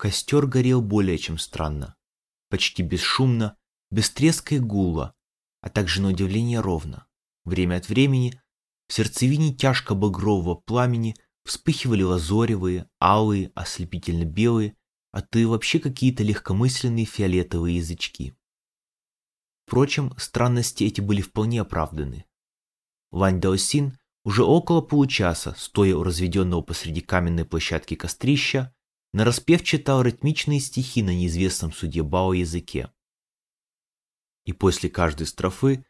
Костер горел более чем странно. Почти бесшумно, без треска и гула, а также на удивление ровно. Время от времени в сердцевине тяжко-багрового пламени вспыхивали лазоревые, алые, ослепительно-белые, а то и вообще какие-то легкомысленные фиолетовые язычки. Впрочем, странности эти были вполне оправданы. Вань Даосин уже около получаса, стоя у разведенного посреди каменной площадки кострища, нараспев читал ритмичные стихи на неизвестном суде Бао языке. И после каждой строфы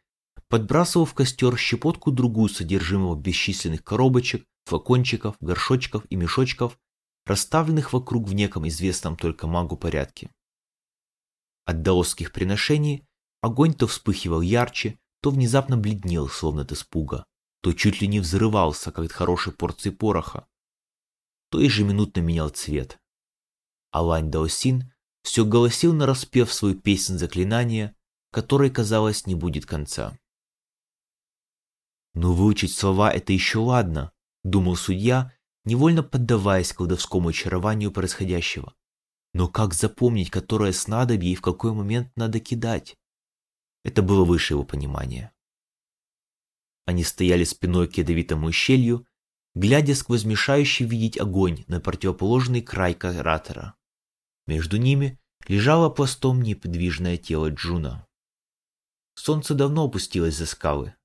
подбрасывал в костер щепотку-другую содержимого бесчисленных коробочек, флакончиков, горшочков и мешочков, расставленных вокруг в неком известном только магу порядке. От даосских приношений огонь то вспыхивал ярче, то внезапно бледнел, словно от испуга, то чуть ли не взрывался, как от хорошей порции пороха, то ежеминутно менял цвет. Алань Даосин все голосил нараспев свою песнь заклинания, которой, казалось, не будет конца. «Ну, выучить слова — это еще ладно», — думал судья, невольно поддаваясь колдовскому очарованию происходящего. Но как запомнить, которое снадобье и в какой момент надо кидать? Это было выше его понимания. Они стояли спиной к ядовитому щелью, глядя сквозь мешающий видеть огонь на противоположный край кратера. Между ними лежало пластом неподвижное тело Джуна. Солнце давно опустилось за скалы.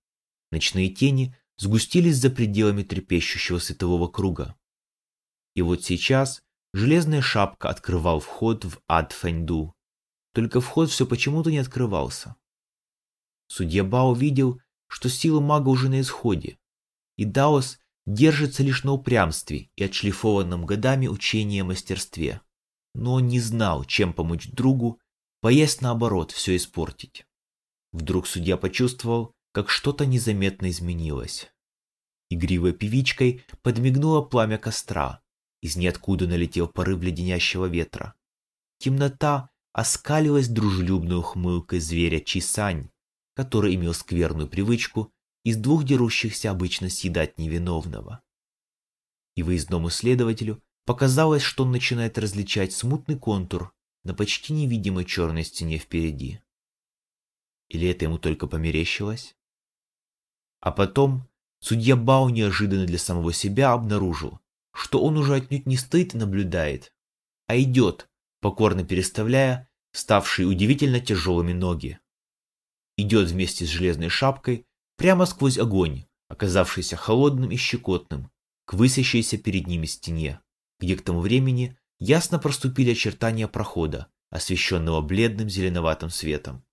Ночные тени сгустились за пределами трепещущего светового круга. И вот сейчас железная шапка открывал вход в ад Фэньду. Только вход все почему-то не открывался. Судья Бао видел, что сила мага уже на исходе, и Даос держится лишь на упрямстве и отшлифованном годами учении о мастерстве. Но он не знал, чем помочь другу, боясь наоборот все испортить. Вдруг судья почувствовал, как что-то незаметно изменилось. Игривой певичкой подмигнуло пламя костра. Из ниоткуда налетел порыв леденящего ветра. Темнота оскалилась дружелюбной ухмылкой зверя Чисань, который имел скверную привычку из двух дерущихся обычно съедать невиновного. И выездному следователю показалось, что он начинает различать смутный контур на почти невидимой черной стене впереди. Или это ему только померещилось? А потом судья Бау неожиданно для самого себя обнаружил, что он уже отнюдь не стоит и наблюдает, а идет, покорно переставляя ставшие удивительно тяжелыми ноги. Идет вместе с железной шапкой прямо сквозь огонь, оказавшийся холодным и щекотным, к высящейся перед ними стене, где к тому времени ясно проступили очертания прохода, освещенного бледным зеленоватым светом.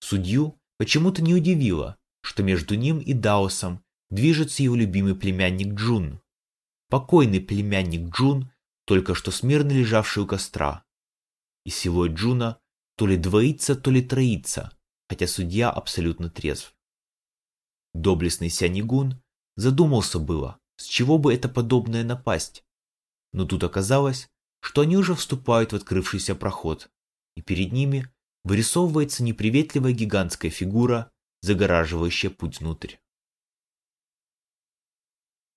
Судью почему-то не удивило, что между ним и Даосом движется его любимый племянник Джун. Покойный племянник Джун, только что смирно лежавший у костра. И силой Джуна то ли двоится, то ли троится, хотя судья абсолютно трезв. Доблестный Сянигун задумался было, с чего бы это подобное напасть. Но тут оказалось, что они уже вступают в открывшийся проход, и перед ними вырисовывается неприветливая гигантская фигура загораживающая путь внутрь.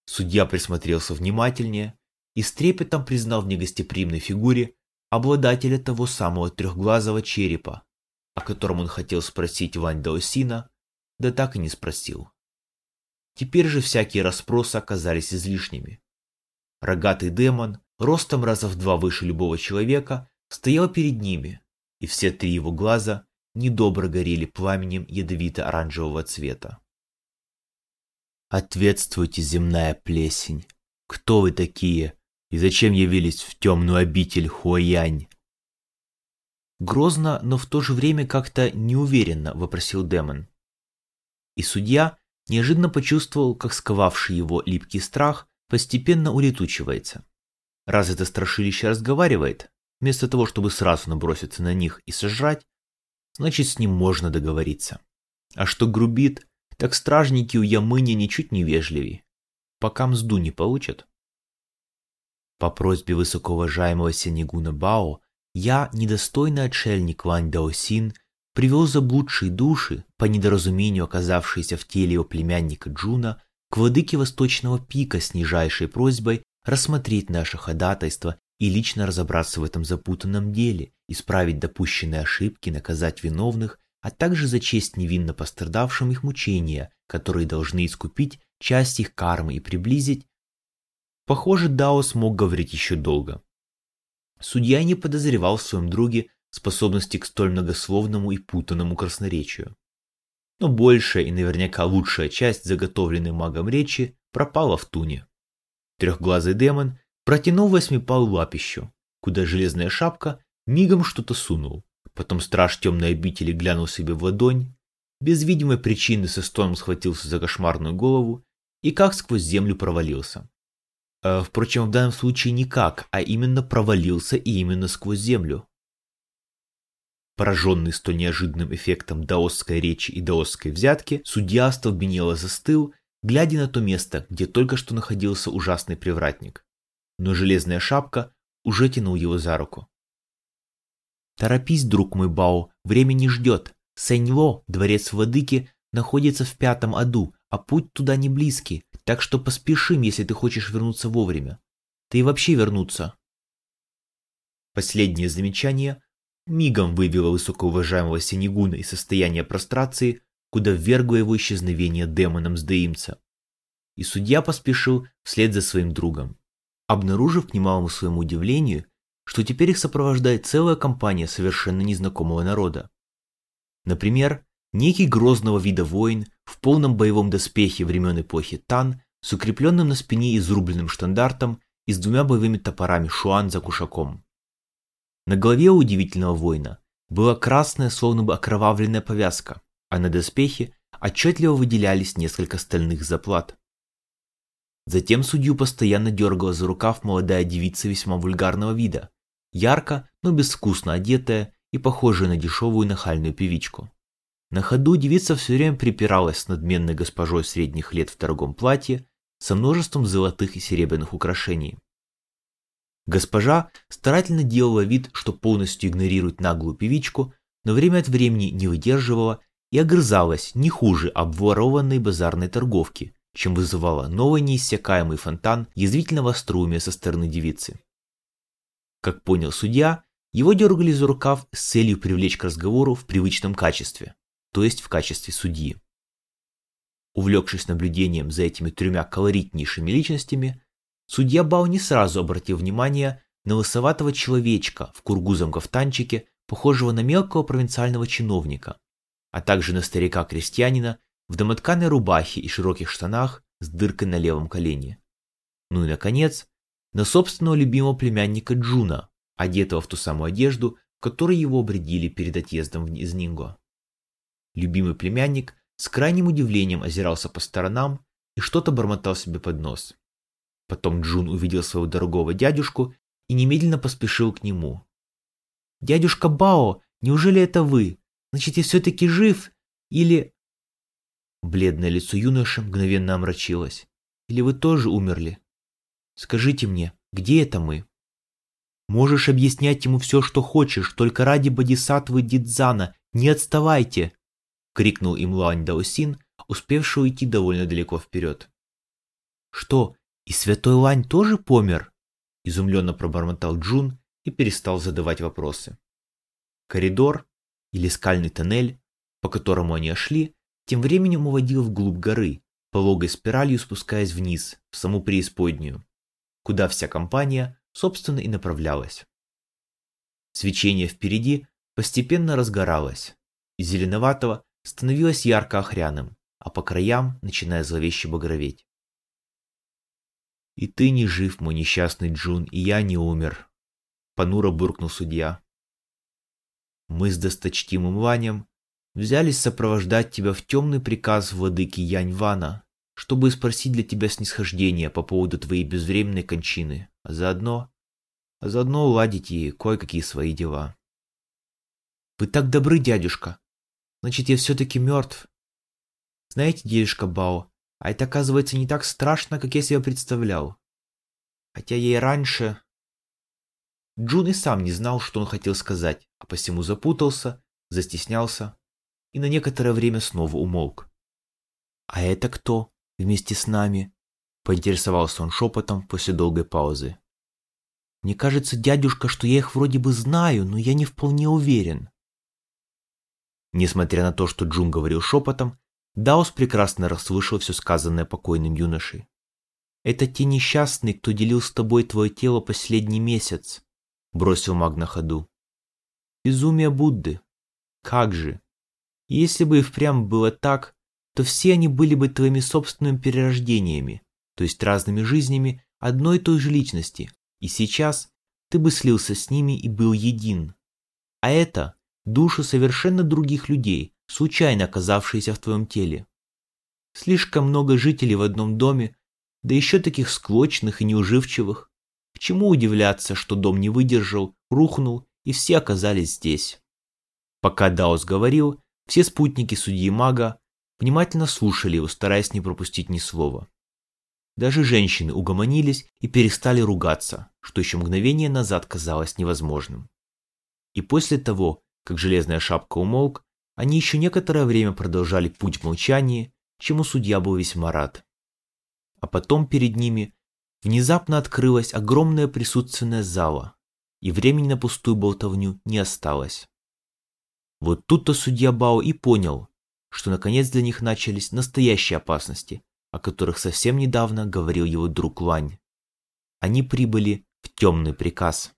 Судья присмотрелся внимательнее и с трепетом признал в негостеприимной фигуре обладателя того самого трехглазого черепа, о котором он хотел спросить Вань Даосина, да так и не спросил. Теперь же всякие расспросы оказались излишними. Рогатый демон, ростом раза в два выше любого человека, стоял перед ними, и все три его глаза недобро горели пламенем ядовито-оранжевого цвета. «Ответствуйте, земная плесень! Кто вы такие и зачем явились в темную обитель Хуаянь?» Грозно, но в то же время как-то неуверенно вопросил демон. И судья неожиданно почувствовал, как сковавший его липкий страх постепенно улетучивается. Раз это страшилище разговаривает, вместо того, чтобы сразу наброситься на них и сожрать, значит с ним можно договориться. А что грубит, так стражники у Ямыни ничуть не вежливее. Пока мзду не получат. По просьбе высокоуважаемого Сенегуна Бао, я, недостойный отшельник Вань Даосин, привел заблудшие души, по недоразумению оказавшиеся в теле его племянника Джуна, к владыке Восточного пика с нижайшей просьбой рассмотреть наше ходатайство и лично разобраться в этом запутанном деле, исправить допущенные ошибки, наказать виновных, а также зачесть невинно пострадавшим их мучения, которые должны искупить часть их кармы и приблизить. Похоже, Дао смог говорить еще долго. Судья не подозревал в своем друге способности к столь многословному и путанному красноречию. Но большая и наверняка лучшая часть заготовленной магом речи пропала в туне. Трехглазый демон протянул восьмипалую лапищу, куда железная шапка мигом что-то сунул. Потом страж темной обители глянул себе в ладонь, без видимой причины со стоном схватился за кошмарную голову и как сквозь землю провалился. Э, впрочем, в данном случае никак, а именно провалился и именно сквозь землю. Пораженный столь неожиданным эффектом даосской речи и даосской взятки, судья остолбенело застыл, глядя на то место, где только что находился ужасный привратник. Но железная шапка уже тянул его за руку. «Торопись, друг мой Бао, время не ждет. Сэньло, дворец владыки, находится в пятом аду, а путь туда не близкий, так что поспешим, если ты хочешь вернуться вовремя. Ты и вообще вернуться». Последнее замечание мигом вывело высокоуважаемого Синегуна из состояния прострации, куда ввергло его исчезновение демоном сдаимца. И судья поспешил вслед за своим другом, обнаружив к немалому своему удивлению, что теперь их сопровождает целая компания совершенно незнакомого народа. Например, некий грозного вида воин в полном боевом доспехе времен эпохи Тан с укрепленным на спине изрубленным штандартом и с двумя боевыми топорами шуан за кушаком. На голове удивительного воина была красная, словно бы окровавленная повязка, а на доспехе отчетливо выделялись несколько стальных заплат. Затем судью постоянно дергала за рукав молодая девица весьма вульгарного вида, ярко, но безвкусно одетая и похожая на дешевую нахальную певичку. На ходу девица все время припиралась с надменной госпожой средних лет в дорогом платье со множеством золотых и серебряных украшений. Госпожа старательно делала вид, что полностью игнорирует наглую певичку, но время от времени не выдерживала и огрызалась не хуже обворованной базарной торговки, чем вызывала новый неиссякаемый фонтан язвительного струмия со стороны девицы. Как понял судья, его дергали за рукав с целью привлечь к разговору в привычном качестве, то есть в качестве судьи. Увлекшись наблюдением за этими тремя колоритнейшими личностями, судья Бау не сразу обратил внимание на лысоватого человечка в кургузом кафтанчике, похожего на мелкого провинциального чиновника, а также на старика-крестьянина в домотканой рубахе и широких штанах с дыркой на левом колене. Ну и, наконец, на собственного любимого племянника Джуна, одетого в ту самую одежду, в которой его обредили перед отъездом из Нинго. Любимый племянник с крайним удивлением озирался по сторонам и что-то бормотал себе под нос. Потом Джун увидел своего дорогого дядюшку и немедленно поспешил к нему. «Дядюшка Бао, неужели это вы? Значит, я все-таки жив? Или...» Бледное лицо юноши мгновенно омрачилось. «Или вы тоже умерли?» Скажите мне, где это мы? Можешь объяснять ему все, что хочешь, только ради бодисаттвы Дидзана, не отставайте!» — крикнул им Луань Даосин, успевший уйти довольно далеко вперед. «Что, и святой Лань тоже помер?» — изумленно пробормотал Джун и перестал задавать вопросы. Коридор или скальный тоннель, по которому они шли, тем временем уводил вглубь горы, пологой спиралью спускаясь вниз, в саму преисподнюю куда вся компания, собственно, и направлялась. Свечение впереди постепенно разгоралось, и зеленоватого становилось ярко-охряным, а по краям начиная зловеще багроветь. «И ты не жив, мой несчастный Джун, и я не умер», — понуро буркнул судья. «Мы с досточтимым Ванем взялись сопровождать тебя в темный приказ владыки Янь-Вана, чтобы спросить для тебя снисхождения по поводу твоей безвременной кончины, а заодно, а заодно уладить и кое-какие свои дела. Вы так добры, дядюшка. Значит, я все-таки мертв. Знаете, дядюшка Бао, а это оказывается не так страшно, как я себе представлял. Хотя я и раньше... Джун и сам не знал, что он хотел сказать, а посему запутался, застеснялся и на некоторое время снова умолк. «А это кто?» вместе с нами?» — поинтересовался он шепотом после долгой паузы. Мне кажется, дядюшка, что я их вроде бы знаю, но я не вполне уверен. Несмотря на то, что Джун говорил шепотом, Даус прекрасно расслышал все сказанное покойным юношей. «Это те несчастные, кто делил с тобой твое тело последний месяц», — бросил маг на ходу. «Безумие Будды. Как же. Если бы и впрямь было так, то все они были бы твоими собственными перерождениями, то есть разными жизнями одной и той же личности, и сейчас ты бы слился с ними и был един. А это души совершенно других людей, случайно оказавшиеся в твоем теле. Слишком много жителей в одном доме, да еще таких склочных и неуживчивых. К чему удивляться, что дом не выдержал, рухнул, и все оказались здесь. Пока Даос говорил, все спутники судьи мага внимательно слушали его, стараясь не пропустить ни слова. Даже женщины угомонились и перестали ругаться, что еще мгновение назад казалось невозможным. И после того, как железная шапка умолк, они еще некоторое время продолжали путь в молчании, чему судья был весьма рад. А потом перед ними внезапно открылась огромная присутственная зала, и времени на пустую болтовню не осталось. Вот тут-то судья Бао и понял, что наконец для них начались настоящие опасности, о которых совсем недавно говорил его друг Лань. Они прибыли в темный приказ.